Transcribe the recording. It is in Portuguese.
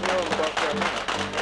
não, não dá.